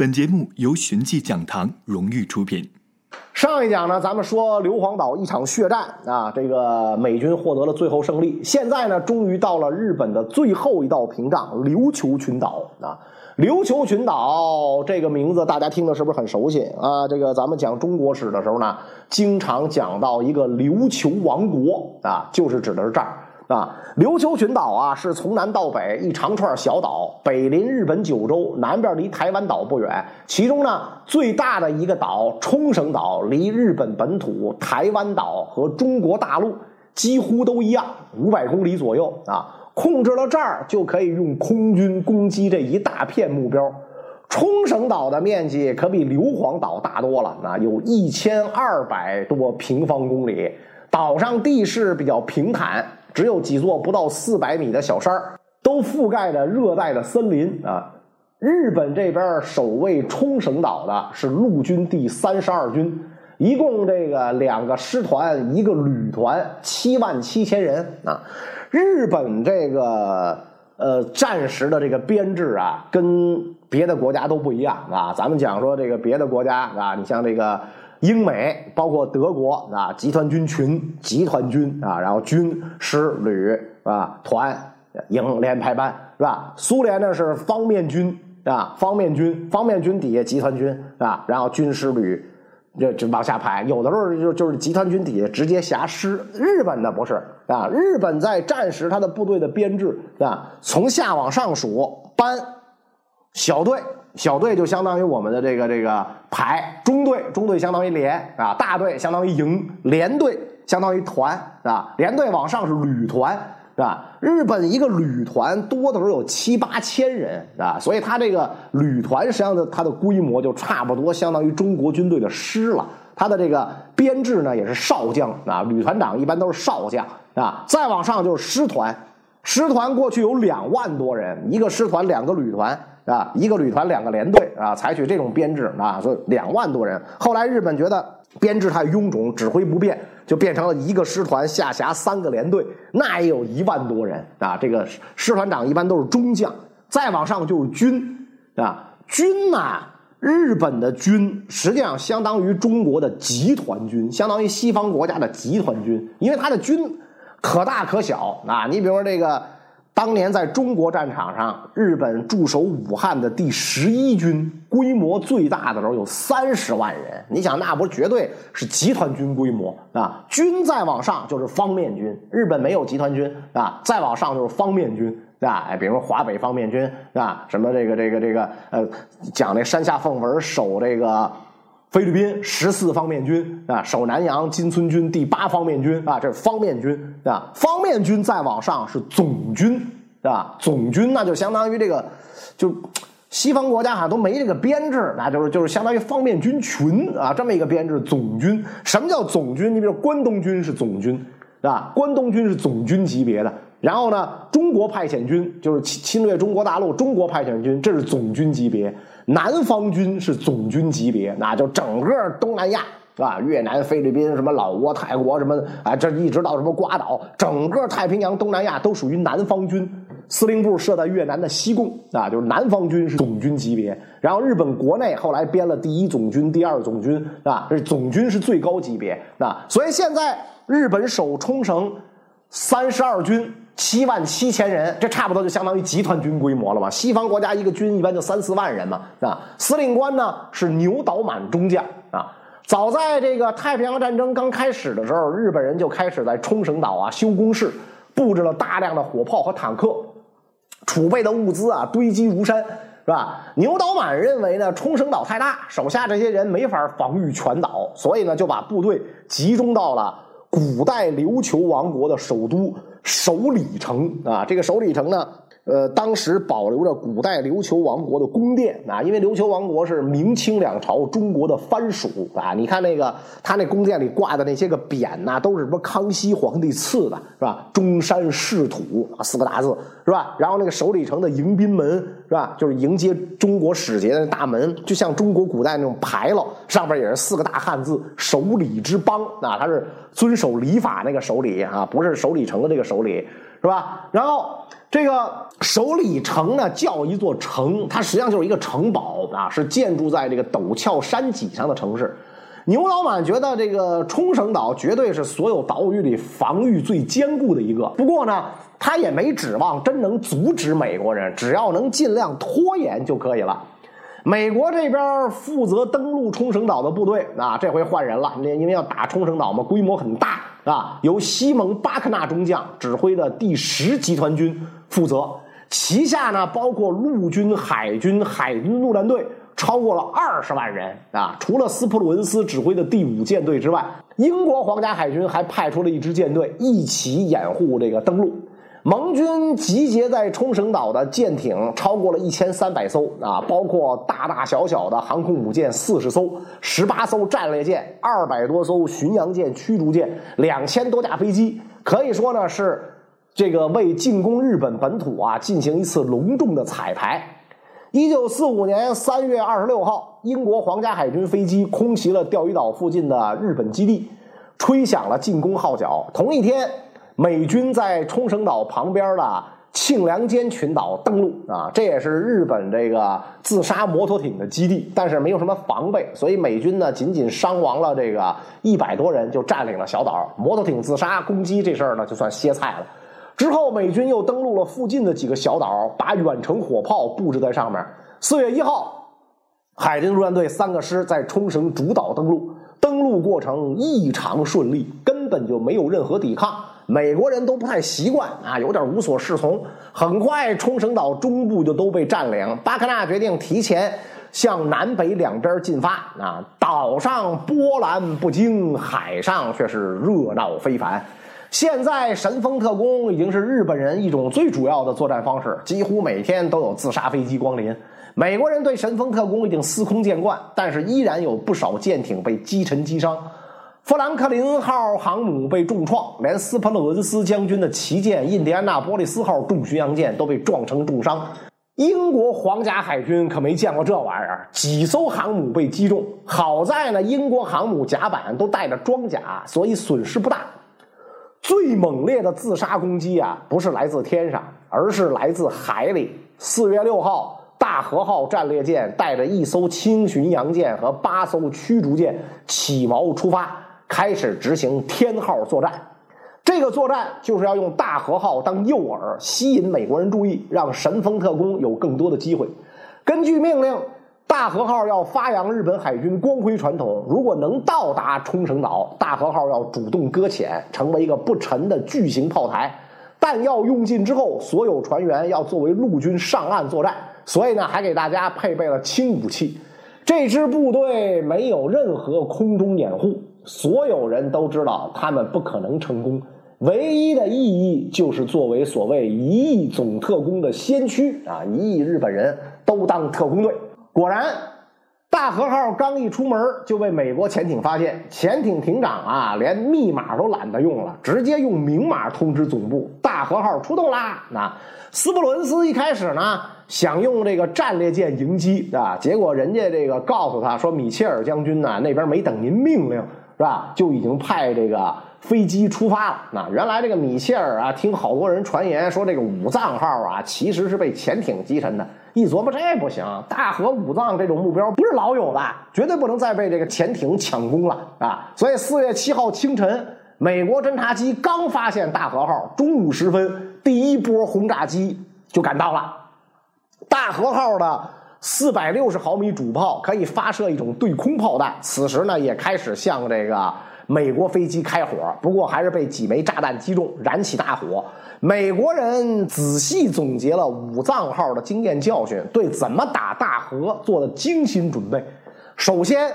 本节目由寻迹讲堂荣誉出品。上一讲呢，咱们说硫磺岛一场血战啊，这个美军获得了最后胜利。现在呢，终于到了日本的最后一道屏障——琉球群岛啊。琉球群岛这个名字大家听的是不是很熟悉啊？这个咱们讲中国史的时候呢，经常讲到一个琉球王国啊，就是指的是这儿。啊，琉球群岛啊，是从南到北一长串小岛，北临日本九州，南边离台湾岛不远。其中呢，最大的一个岛冲绳岛，离日本本土台湾岛和中国大陆几乎都一样，五百公里左右啊。控制了这儿，就可以用空军攻击这一大片目标。冲绳岛的面积可比硫磺岛大多了，啊，有一千二百多平方公里，岛上地势比较平坦。只有几座不到四百米的小山都覆盖着热带的森林啊。日本这边守卫冲绳岛的是陆军第三十二军，一共这个两个师团，一个旅团，七万七千人啊。日本这个呃战时的这个编制啊，跟别的国家都不一样啊。咱们讲说这个别的国家啊，你像这个。英美包括德国啊，集团军群、集团军啊，然后军师旅啊、团营连排班是吧？苏联呢是方面军啊，方面军，方面军底下集团军啊，然后军师旅就就往下排，有的时候就就是集团军底下直接辖师。日本的不是啊，日本在战时他的部队的编制啊，从下往上数班、小队。小队就相当于我们的这个这个排，中队中队相当于连啊，大队相当于营，连队相当于团啊，连队往上是旅团是吧？日本一个旅团多的时候有七八千人啊，所以他这个旅团实际上的它的规模就差不多相当于中国军队的师了。他的这个编制呢也是少将啊，旅团长一般都是少将啊，再往上就是师团，师团过去有两万多人，一个师团两个旅团。啊，一个旅团两个连队啊，采取这种编制啊，所以两万多人。后来日本觉得编制太臃肿，指挥不便，就变成了一个师团下辖三个连队，那也有一万多人啊。这个师团长一般都是中将，再往上就是军啊。军呐，日本的军实际上相当于中国的集团军，相当于西方国家的集团军，因为他的军可大可小啊。你比如说这个。当年在中国战场上，日本驻守武汉的第十一军规模最大的时候有三十万人。你想，那不绝对是集团军规模啊！军再往上就是方面军，日本没有集团军啊，再往上就是方面军，对吧？比如说华北方面军啊，什么这个这个这个呃，讲那山下奉文守这个菲律宾十四方面军啊，守南洋金村军第八方面军啊，这是方面军啊。方面军再往上是总军。啊？总军那就相当于这个，就西方国家好像都没这个编制，那就是就是相当于方面军群啊，这么一个编制。总军什么叫总军？你比如关东军是总军，是吧？关东军是总军级别的。然后呢，中国派遣军就是侵侵略中国大陆，中国派遣军这是总军级别。南方军是总军级别，那就整个东南亚。啊？越南、菲律宾、什么老挝、泰国什么啊，这一直到什么瓜岛，整个太平洋、东南亚都属于南方军。司令部设在越南的西贡啊，就是南方军是总军级别。然后日本国内后来编了第一总军、第二总军，啊？这总军是最高级别啊。所以现在日本守冲绳三十二军七万七千人，这差不多就相当于集团军规模了吧？西方国家一个军一般就三四万人嘛，是吧？司令官呢是牛岛满中将啊。早在这个太平洋战争刚开始的时候，日本人就开始在冲绳岛啊修工事，布置了大量的火炮和坦克，储备的物资啊堆积如山，是吧？牛岛满认为呢，冲绳岛太大，手下这些人没法防御全岛，所以呢就把部队集中到了古代琉球王国的首都首里城啊。这个首里城呢。呃，当时保留着古代琉球王国的宫殿啊，因为琉球王国是明清两朝中国的藩属啊。你看那个他那宫殿里挂的那些个匾呐，都是什么康熙皇帝赐的，是吧？中山仕土四个大字，是吧？然后那个首里城的迎宾门，是吧？就是迎接中国使节的大门，就像中国古代那种牌楼，上边也是四个大汉字“首里之邦”啊，它是遵守礼法那个首里啊，不是首里城的这个首里，是吧？然后。这个首里城呢，叫一座城，它实际上就是一个城堡啊，是建筑在这个陡峭山脊上的城市。牛老板觉得这个冲绳岛绝对是所有岛屿里防御最坚固的一个。不过呢，他也没指望真能阻止美国人，只要能尽量拖延就可以了。美国这边负责登陆冲绳岛的部队啊，这回换人了，因为要打冲绳岛嘛，规模很大啊，由西蒙巴克纳中将指挥的第十集团军负责，旗下呢包括陆军、海军、海军陆战队。超过了二十万人啊！除了斯普鲁恩斯指挥的第五舰队之外，英国皇家海军还派出了一支舰队一起掩护这个登陆。盟军集结在冲绳岛的舰艇超过了一千三百艘啊，包括大大小小的航空母舰四十艘、十八艘战列舰、二百多艘巡洋舰、驱逐舰、两千多架飞机，可以说呢是这个为进攻日本本土啊进行一次隆重的彩排。一九四五年三月二十六号，英国皇家海军飞机空袭了钓鱼岛附近的日本基地，吹响了进攻号角。同一天，美军在冲绳岛旁边的庆良间群岛登陆啊，这也是日本这个自杀摩托艇的基地，但是没有什么防备，所以美军呢仅仅伤亡了这个一百多人，就占领了小岛。摩托艇自杀攻击这事儿呢，就算歇菜了。之后，美军又登陆了附近的几个小岛，把远程火炮布置在上面。四月一号，海军陆战队三个师在冲绳主岛登陆，登陆过程异常顺利，本就没有任何抵抗。美国人都不太习惯啊，有点无所适从。很快，冲绳岛中部就都被占领。巴克纳决定提前向南北两边进发啊，岛上波澜不惊，海上却是热闹非凡。现在神风特工已经是日本人一种最主要的作战方式，几乎每天都有自杀飞机光临。美国人对神风特工已经司空见惯，但是依然有不少舰艇被击沉击伤。富兰克林号航母被重创，连斯普鲁恩斯将军的旗舰印第安纳波利斯号重巡洋舰都被撞成重伤。英国皇家海军可没见过这玩意儿，几艘航母被击中。好在呢，英国航母甲板都带着装甲，所以损失不大。最猛烈的自杀攻击啊，不是来自天上，而是来自海里。四月六号，大和号战列舰带着一艘轻巡洋舰和八艘驱逐舰起锚出发，开始执行天号作战。这个作战就是要用大和号当诱饵，吸引美国人注意，让神风特工有更多的机会。根据命令。大和号要发扬日本海军光辉传统，如果能到达冲绳岛，大和号要主动搁浅，成为一个不沉的巨型炮台。弹药用尽之后，所有船员要作为陆军上岸作战。所以呢，还给大家配备了轻武器。这支部队没有任何空中掩护，所有人都知道他们不可能成功。唯一的意义就是作为所谓一亿总特工的先驱啊，一亿日本人都当特工队。果然，大和号刚一出门就被美国潜艇发现。潜艇艇长啊，连密码都懒得用了，直接用明码通知总部：大和号出动啦！那斯普伦斯一开始呢，想用这个战列舰迎击啊，结果人家这个告诉他说，米切尔将军呢那边没等您命令，是吧？就已经派这个飞机出发了。那原来这个米切尔啊，听好多人传言说，这个武藏号啊，其实是被潜艇击沉的。一琢磨，这不行！大和武藏这种目标不是老有的，绝对不能再被这个潜艇抢攻了啊！所以四月七号清晨，美国侦察机刚发现大和号，中午时分，第一波轰炸机就赶到了。大和号的四百六十毫米主炮可以发射一种对空炮弹，此时呢也开始向这个。美国飞机开火，不过还是被几枚炸弹击中，燃起大火。美国人仔细总结了武藏号的经验教训，对怎么打大和做了精心准备。首先，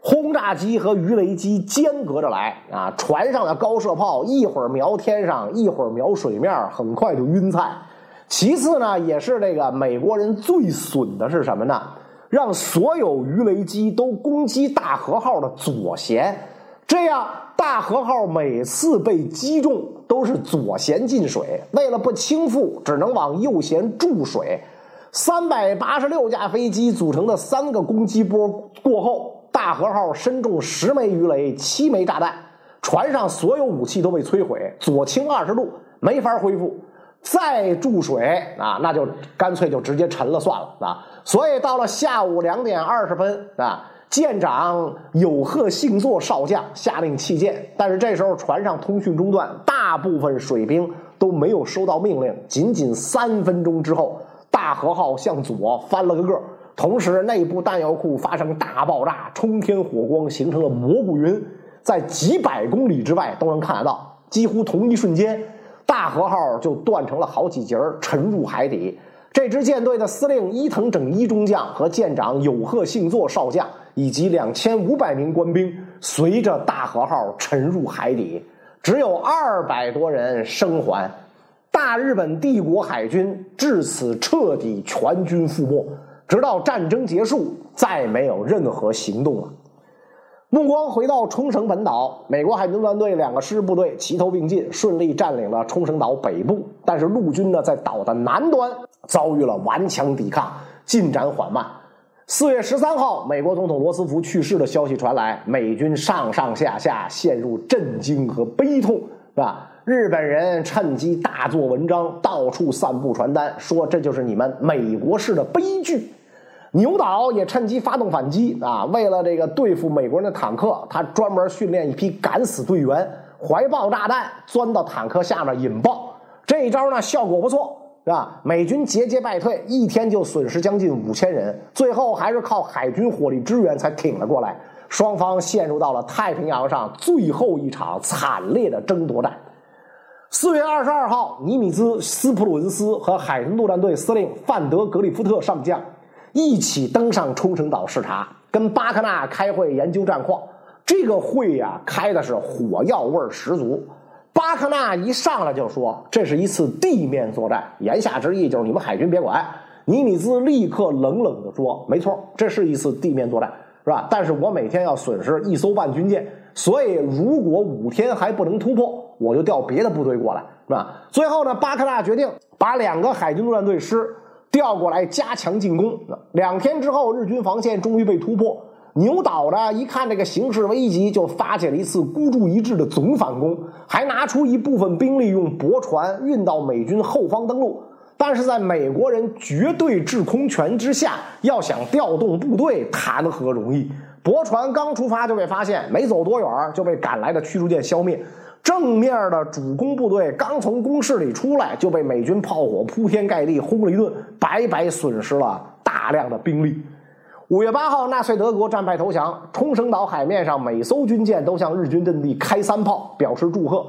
轰炸机和鱼雷机间隔着来啊，船上的高射炮一会儿瞄天上，一会儿瞄水面，很快就晕菜。其次呢，也是这个美国人最损的是什么呢？让所有鱼雷机都攻击大和号的左舷。这样，大和号每次被击中都是左舷进水，为了不倾覆，只能往右舷注水。三百八十六架飞机组成的三个攻击波过后，大和号身中十枚鱼雷、七枚炸弹，船上所有武器都被摧毁，左倾二十度，没法恢复。再注水啊，那就干脆就直接沉了算了啊。所以到了下午两点二十分啊，舰长有贺幸作少将下令弃舰，但是这时候船上通讯中断，大部分水兵都没有收到命令。仅仅三分钟之后，大和号向左翻了个个。同时，内部弹药库发生大爆炸，冲天火光形成了蘑菇云，在几百公里之外都能看得到。几乎同一瞬间，大和号就断成了好几节沉入海底。这支舰队的司令伊藤整一中将和舰长有贺幸作少将，以及两千五百名官兵，随着大和号沉入海底，只有二百多人生还。大日本帝国海军至此彻底全军覆没。直到战争结束，再没有任何行动了。目光回到冲绳本岛，美国海军陆战队两个师部队齐头并进，顺利占领了冲绳岛北部。但是陆军呢，在岛的南端遭遇了顽强抵抗，进展缓慢。四月十三号，美国总统罗斯福去世的消息传来，美军上上下下陷入震惊和悲痛，是吧？日本人趁机大做文章，到处散布传单，说这就是你们美国式的悲剧。牛岛也趁机发动反击啊！为了这个对付美国人的坦克，他专门训练一批敢死队员，怀抱炸弹钻到坦克下面引爆。这一招呢，效果不错，是吧？美军节节败退，一天就损失将近五千人，最后还是靠海军火力支援才挺了过来。双方陷入到了太平洋上最后一场惨烈的争夺战。四月二十二号，尼米兹斯普鲁恩斯和海军陆战队司令范德格里夫特上将。一起登上冲绳岛视察，跟巴克纳开会研究战况。这个会呀，开的是火药味十足。巴克纳一上来就说：“这是一次地面作战。”言下之意就是你们海军别管。尼米兹立刻冷冷地说：“没错，这是一次地面作战，是吧？但是我每天要损失一艘半军舰，所以如果五天还不能突破，我就调别的部队过来，是吧？”最后呢，巴克纳决定把两个海军陆战队师。调过来加强进攻。两天之后，日军防线终于被突破。牛岛呢，一看这个形势危急，就发起了一次孤注一掷的总反攻，还拿出一部分兵力用驳船运到美军后方登陆。但是在美国人绝对制空权之下，要想调动部队，谈何容易？驳船刚出发就被发现，没走多远就被赶来的驱逐舰消灭。正面的主攻部队刚从工事里出来，就被美军炮火铺天盖地轰了一顿，白白损失了大量的兵力。五月八号，纳粹德国战败投降，冲绳岛海面上每艘军舰都向日军阵地开三炮，表示祝贺。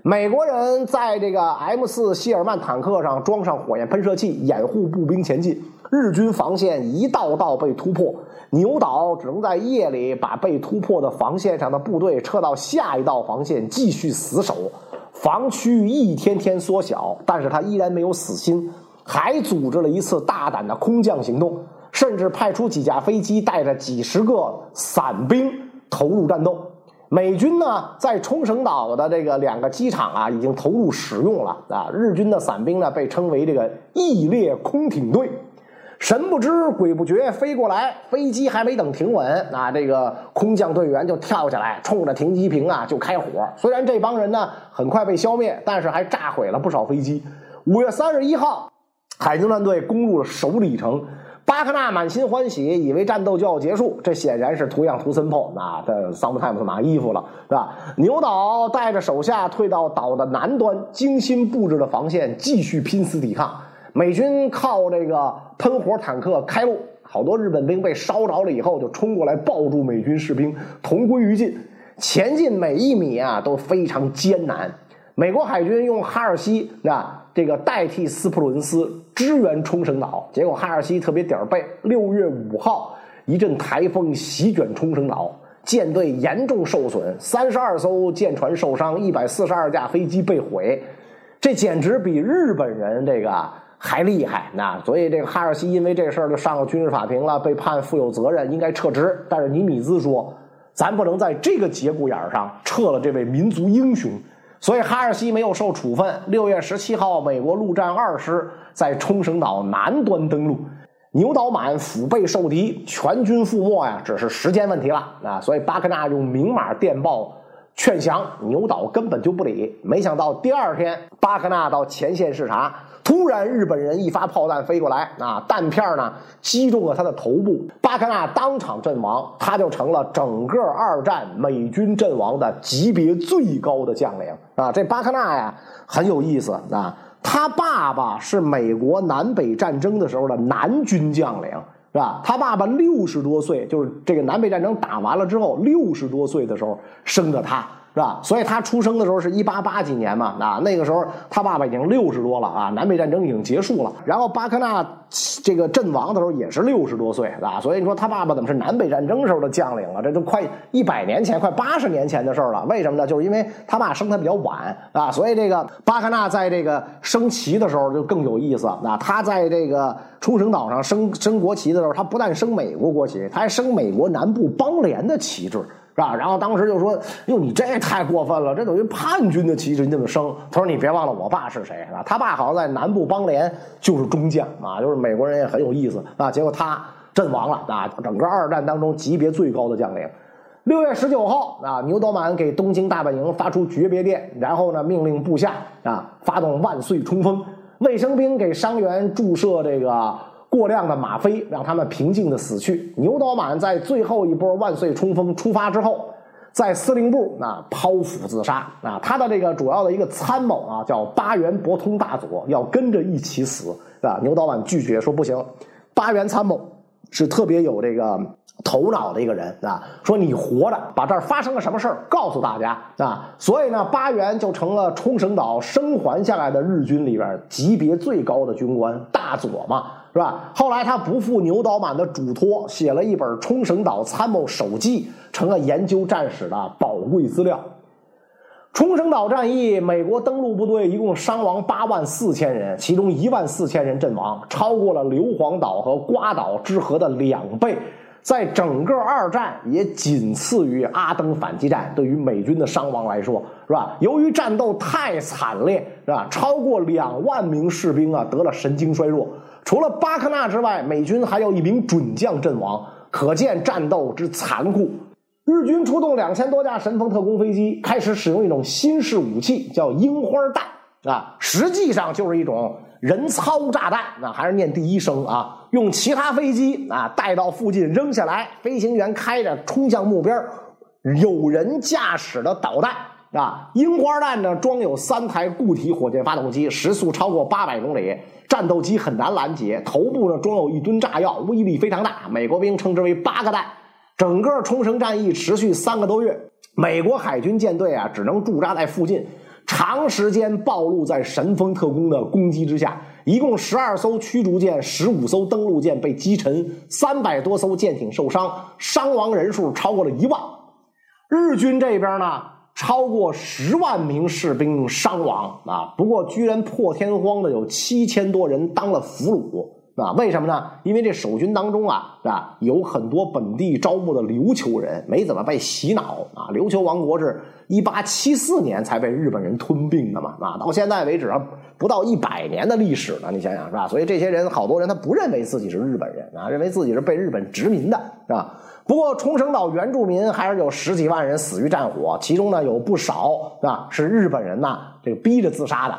美国人在这个 M 四谢尔曼坦克上装上火焰喷射器，掩护步兵前进。日军防线一道道被突破。牛岛只能在夜里把被突破的防线上的部队撤到下一道防线继续死守，防区一天天缩小，但是他依然没有死心，还组织了一次大胆的空降行动，甚至派出几架飞机带着几十个伞兵投入战斗。美军呢，在冲绳岛的这个两个机场啊，已经投入使用了啊。日军的伞兵呢，被称为这个翼列空挺队。神不知鬼不觉飞过来，飞机还没等停稳，啊，这个空降队员就跳下来，冲着停机坪啊就开火。虽然这帮人呢很快被消灭，但是还炸毁了不少飞机。五月三十一号，海军舰队攻入了首里城，巴克纳满心欢喜，以为战斗就要结束，这显然是图样图森破，那这桑普泰姆斯马衣服了，是吧？牛岛带着手下退到岛的南端，精心布置的防线，继续拼死抵抗。美军靠这个喷火坦克开路，好多日本兵被烧着了以后，就冲过来抱住美军士兵，同归于尽。前进每一米啊都非常艰难。美国海军用哈尔西啊这个代替斯普鲁恩斯支援冲绳岛，结果哈尔西特别点儿背。六月五号，一阵台风席卷冲绳岛，舰队严重受损，三十二艘舰船受伤，一百四十二架飞机被毁。这简直比日本人这个。还厉害，那所以这个哈尔西因为这事儿就上了军事法庭了，被判负有责任，应该撤职。但是尼米兹说，咱不能在这个节骨眼上撤了这位民族英雄，所以哈尔西没有受处分。六月十七号，美国陆战二师在冲绳岛南端登陆，牛岛满腹背受敌，全军覆没呀，只是时间问题了啊！所以巴克纳用明码电报劝降，牛岛根本就不理。没想到第二天，巴克纳到前线视察，突然日本人一发炮弹飞过来，啊，弹片呢击中了他的头部，巴克纳当场阵亡，他就成了整个二战美军阵亡的级别最高的将领啊！这巴克纳呀很有意思啊，他爸爸是美国南北战争的时候的南军将领。是吧？他爸爸六十多岁，就是这个南北战争打完了之后，六十多岁的时候生的他。是吧？所以他出生的时候是一八八几年嘛，啊，那个时候他爸爸已经六十多了啊，南北战争已经结束了。然后巴克纳这个阵亡的时候也是六十多岁，啊，所以你说他爸爸怎么是南北战争时候的将领啊？这都快一百年前，快八十年前的事儿了。为什么呢？就是因为他爸生他比较晚啊，所以这个巴克纳在这个升旗的时候就更有意思啊。他在这个冲绳岛上升升国旗的时候，他不但升美国国旗，他还升美国南部邦联的旗帜。是吧？然后当时就说：“哟，你这太过分了，这等于叛军的旗帜，你怎么升？”他说：“你别忘了，我爸是谁啊？他爸好像在南部邦联就是中将啊，就是美国人也很有意思啊。结果他阵亡了啊，整个二战当中级别最高的将领。六月十九号啊，牛岛满给东京大本营发出诀别电，然后呢，命令部下啊发动万岁冲锋，卫生兵给伤员注射这个。”过量的吗啡让他们平静的死去。牛岛满在最后一波万岁冲锋出发之后，在司令部啊剖腹自杀啊。他的这个主要的一个参谋啊叫八原博通大佐，要跟着一起死啊。牛岛满拒绝说不行，八原参谋是特别有这个头脑的一个人啊。说你活着把这儿发生了什么事告诉大家啊。所以呢，八原就成了冲绳岛生还下来的日军里边级别最高的军官大佐嘛。是吧？后来他不负牛岛满的嘱托，写了一本《冲绳岛参谋手记》，成了研究战史的宝贵资料。冲绳岛战役，美国登陆部队一共伤亡八万四千人，其中一万四千人阵亡，超过了硫磺岛和瓜岛之和的两倍。在整个二战，也仅次于阿登反击战。对于美军的伤亡来说，是吧？由于战斗太惨烈，是吧？超过两万名士兵啊，得了神经衰弱。除了巴克纳之外，美军还有一名准将阵亡，可见战斗之残酷。日军出动两千多架神风特工飞机，开始使用一种新式武器，叫樱花弹啊，实际上就是一种人操炸弹。那还是念第一声啊，用其他飞机啊带到附近扔下来，飞行员开着冲向目标，有人驾驶的导弹啊，樱花弹呢装有三台固体火箭发动机，时速超过八百公里。战斗机很难拦截，头部呢装有一吨炸药，威力非常大。美国兵称之为“八个弹”。整个冲绳战役持续三个多月，美国海军舰队啊只能驻扎在附近，长时间暴露在神风特工的攻击之下。一共十二艘驱逐舰、十五艘登陆舰被击沉，三百多艘舰艇受伤，伤亡人数超过了一万。日军这边呢？超过十万名士兵伤亡啊！不过居然破天荒的有七千多人当了俘虏啊！为什么呢？因为这守军当中啊，是吧？有很多本地招募的琉球人，没怎么被洗脑啊！琉球王国是一八七四年才被日本人吞并的嘛啊！到现在为止啊，不到一百年的历史呢，你想想是吧？所以这些人，好多人他不认为自己是日本人啊，认为自己是被日本殖民的，是吧？不过，冲绳岛原住民还是有十几万人死于战火，其中呢有不少啊是日本人呐这个逼着自杀的。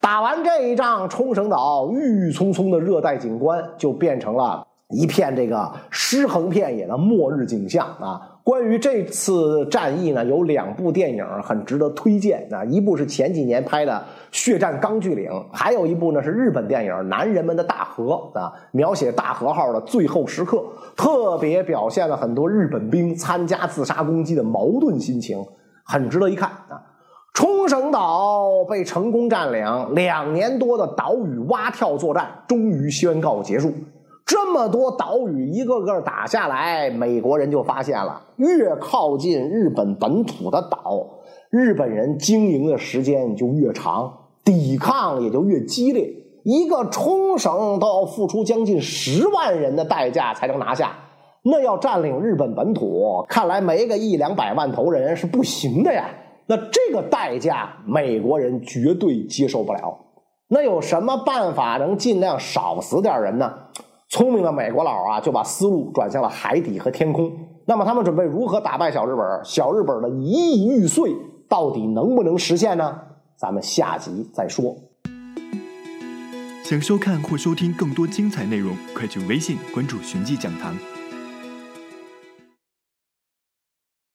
打完这一仗，冲绳岛郁郁葱葱的热带景观就变成了一片这个尸横遍野的末日景象啊。关于这次战役呢，有两部电影很值得推荐啊，一部是前几年拍的《血战钢锯岭》，还有一部呢是日本电影《男人们的大河》啊，描写大和号的最后时刻，特别表现了很多日本兵参加自杀攻击的矛盾心情，很值得一看啊。冲绳岛被成功占领，两年多的岛屿蛙跳作战终于宣告结束。这么多岛屿一个个打下来，美国人就发现了，越靠近日本本土的岛，日本人经营的时间就越长，抵抗也就越激烈。一个冲绳都要付出将近十万人的代价才能拿下，那要占领日本本土，看来没个一两百万头人是不行的呀。那这个代价，美国人绝对接受不了。那有什么办法能尽量少死点人呢？聪明的美国佬啊，就把思路转向了海底和天空那么他们准备如何打败小日本？小日本的一亿玉碎到底能不能实现呢？咱们下集再说。想收看或收听更多精彩内容，快去微信关注“寻迹讲堂”。